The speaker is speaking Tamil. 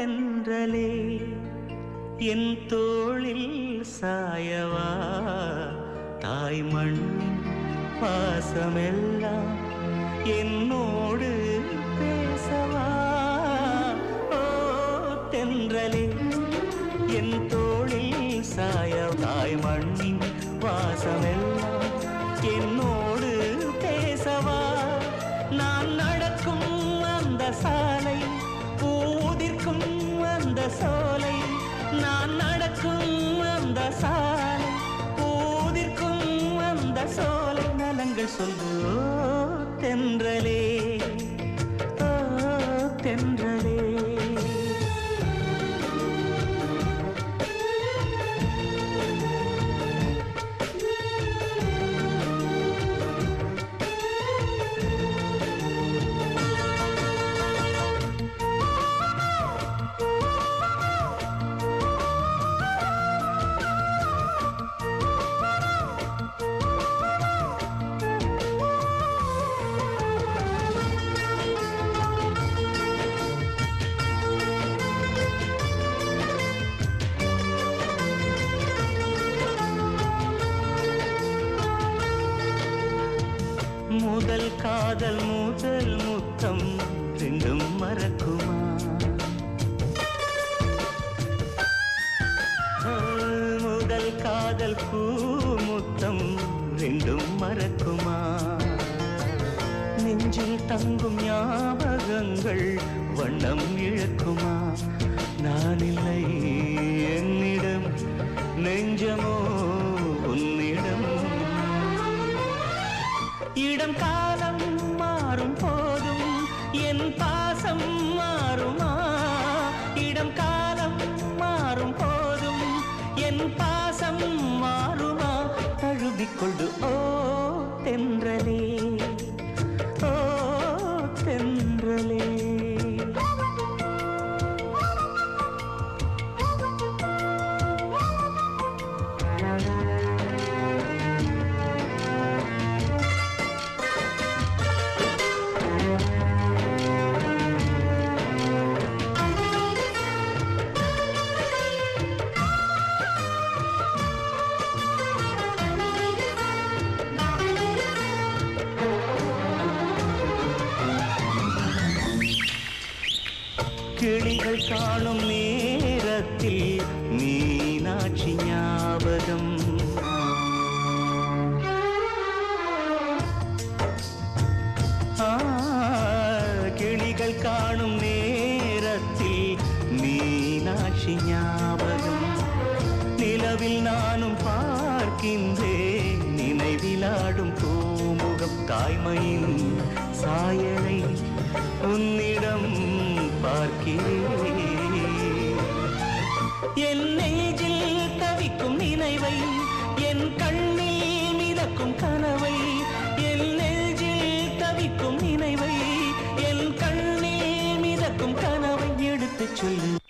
தென்றலே என் தோளில் சாயவா? தாய் மண் பாசமெல்லாம் என்னோடு பேசவா? ஓ தென்றலே. என் தோளில் சாயவாய் மண்ணின் வாசமெல்லாம் சோலை நான் நடக்கும் அந்த சாலை பூதிர்க்கும் அந்த சோலை நலங்கள் சொல்லோ தென்றலே. முதல் காதல் முதல் முத்தம் ரெண்டும் மறக்குமா? முதல் காதல் பூ முத்தம் ரெண்டும் மறக்குமா? நெஞ்சில் தங்கும் ஞாபகங்கள் வண்ணம் இழக்குமா? நான் இல்லை என்னிடம் நெஞ்சமோ இடம் காலம் மாறும் போதும் என் பாசம் மாறுமா? இடம் காலம் மாறும் போதும் என் பாசம் மாறுமா? தழுவிக்கொண்டு ஓ கிளிகள் காணும் நேரத்தில் மீனாட்சி ஞாபகம் ஆ, கிளிகள் காணும் நேரத்தில் மீனாட்சி ஞாபகம் நிலவில் நானும் பார்க்கின்றேன் நினைவிலாடும் பூமுகம் தாய்மையின் சாயலை உன்னிடம் என் நெஞ்சில் தவிக்கும் நினைவை என் கண்ணில் மிதக்கும் கனவை என் நெஞ்சில் தவிக்கும் நினைவை என் கண்ணில் மிதக்கும் கனவை எடுத்துச் சொல்லு.